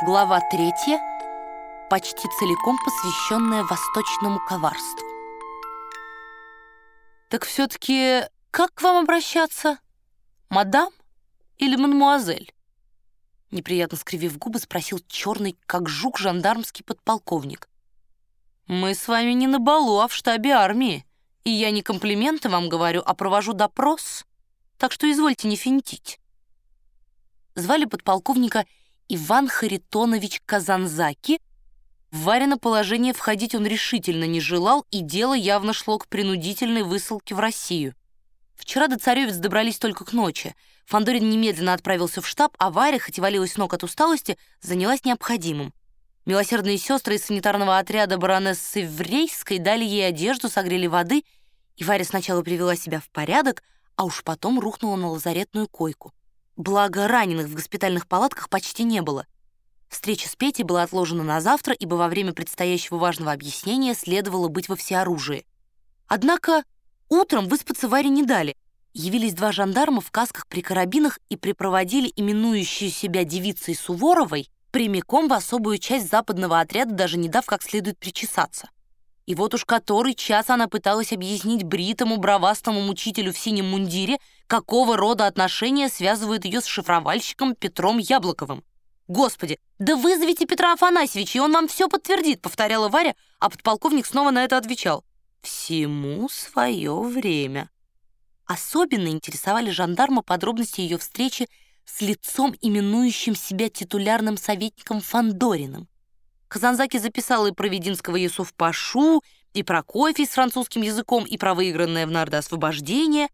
Глава третья, почти целиком посвященная восточному коварству. Так все-таки как к вам обращаться? Мадам или мадмуазель? Неприятно скривив губы, спросил черный, как жук, жандармский подполковник. Мы с вами не на балу, а в штабе армии. И я не комплименты вам говорю, а провожу допрос. Так что извольте не финтить. Звали подполковника Иван Харитонович Казанзаки. В Варено положение входить он решительно не желал, и дело явно шло к принудительной высылке в Россию. Вчера до царевец добрались только к ночи. Фандорин немедленно отправился в штаб, а Варя, хоть и валилась ног от усталости, занялась необходимым. Милосердные сестры из санитарного отряда баронессы Врейской дали ей одежду, согрели воды, и Варя сначала привела себя в порядок, а уж потом рухнула на лазаретную койку. Благо, раненых в госпитальных палатках почти не было. Встреча с Петей была отложена на завтра, ибо во время предстоящего важного объяснения следовало быть во всеоружии. Однако утром выспаться Варе не дали. Явились два жандарма в касках при карабинах и припроводили именующую себя девицей Суворовой прямиком в особую часть западного отряда, даже не дав как следует причесаться. И вот уж который час она пыталась объяснить бритому, бравастому мучителю в синем мундире, какого рода отношения связывают ее с шифровальщиком Петром Яблоковым. «Господи, да вызовите Петра Афанасьевича, и он вам все подтвердит», повторяла Варя, а подполковник снова на это отвечал. «Всему свое время». Особенно интересовали жандарма подробности ее встречи с лицом, именующим себя титулярным советником Фандориным. Казанзаки записал и про Вединского Юсуф Пашу, и про кофе с французским языком, и про выигранное в нарды освобождение.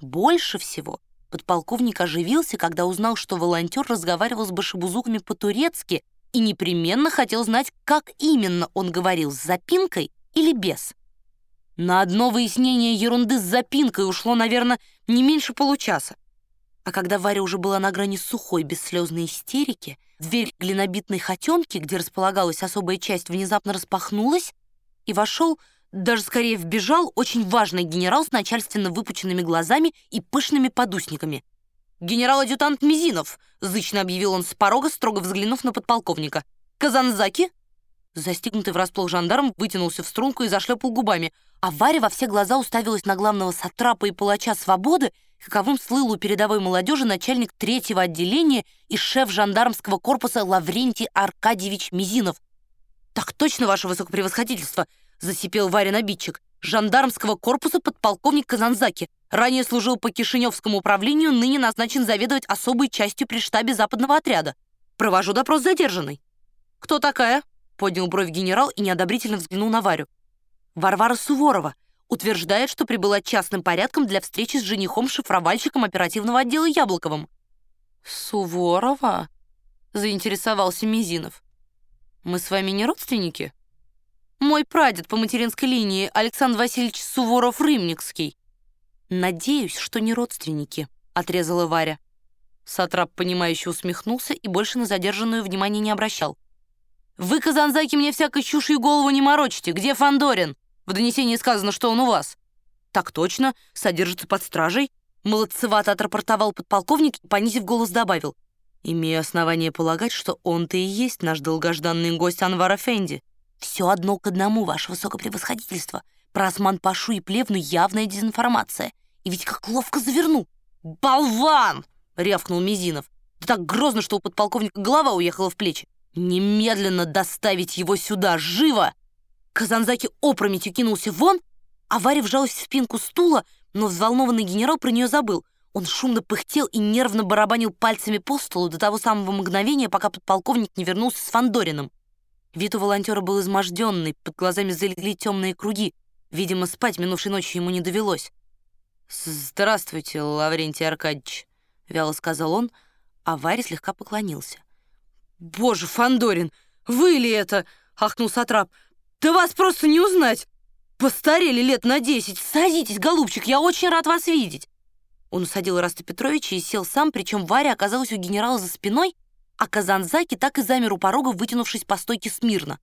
Больше всего подполковник оживился, когда узнал, что волонтер разговаривал с башебузуками по-турецки и непременно хотел знать, как именно он говорил, с запинкой или без. На одно выяснение ерунды с запинкой ушло, наверное, не меньше получаса. А когда Варя уже была на грани сухой, бесслезной истерики, дверь глинобитной хотенки, где располагалась особая часть, внезапно распахнулась, и вошел, даже скорее вбежал, очень важный генерал с начальственно выпученными глазами и пышными подусниками. «Генерал-адъютант Мизинов!» — зычно объявил он с порога, строго взглянув на подполковника. «Казанзаки?» Застигнутый врасплох жандарм вытянулся в струнку и зашлепал губами, а Варя во все глаза уставилась на главного сатрапа и палача свободы, каковым слыл у передовой молодежи начальник третьего отделения и шеф жандармского корпуса Лаврентий Аркадьевич Мизинов. «Так точно, ваше высокопревосходительство!» — засипел Варин обидчик. «Жандармского корпуса подполковник Казанзаки. Ранее служил по Кишиневскому управлению, ныне назначен заведовать особой частью при штабе западного отряда. Провожу допрос задержанной». «Кто такая?» — поднял бровь генерал и неодобрительно взглянул на Варю. «Варвара Суворова», утверждает, что прибыла частным порядком для встречи с женихом-шифровальщиком оперативного отдела Яблоковым. «Суворова?» — заинтересовался Мизинов. «Мы с вами не родственники?» «Мой прадед по материнской линии Александр Васильевич Суворов-Рымникский». «Надеюсь, что не родственники», — отрезала Варя. Сатрап, понимающе усмехнулся и больше на задержанную внимание не обращал. «Вы, казанзаки, мне всякой чушью голову не морочите. Где Фандорин? В донесении сказано, что он у вас». «Так точно, содержится под стражей», — молодцевато отрапортовал подполковник и, понизив голос, добавил. «Имею основание полагать, что он-то и есть наш долгожданный гость Анвара Фенди». «Все одно к одному, ваше высокопревосходительство. Про Осман Пашу и Плевну явная дезинформация. И ведь как ловко завернул!» «Болван!» — рявкнул Мизинов. «Да так грозно, что у подполковника голова уехала в плечи. Немедленно доставить его сюда, живо!» Казанзаки опрометью кинулся вон, а Варя вжалась в спинку стула, но взволнованный генерал про нее забыл. Он шумно пыхтел и нервно барабанил пальцами по столу до того самого мгновения, пока подполковник не вернулся с Фандориным. Вид у волонтера был изможденный, под глазами залегли темные круги. Видимо, спать минувшей ночью ему не довелось. «Здравствуйте, Лаврентий Аркадьевич», — вяло сказал он, а Варя слегка поклонился. «Боже, Фандорин, вы ли это?» — ахнул Сатрап. Да вас просто не узнать. Постарели лет на десять. Садитесь, голубчик, я очень рад вас видеть. Он усадил Раста Петровича и сел сам, причем Варя оказалась у генерала за спиной, а Казанзаки так и замер у порога, вытянувшись по стойке смирно.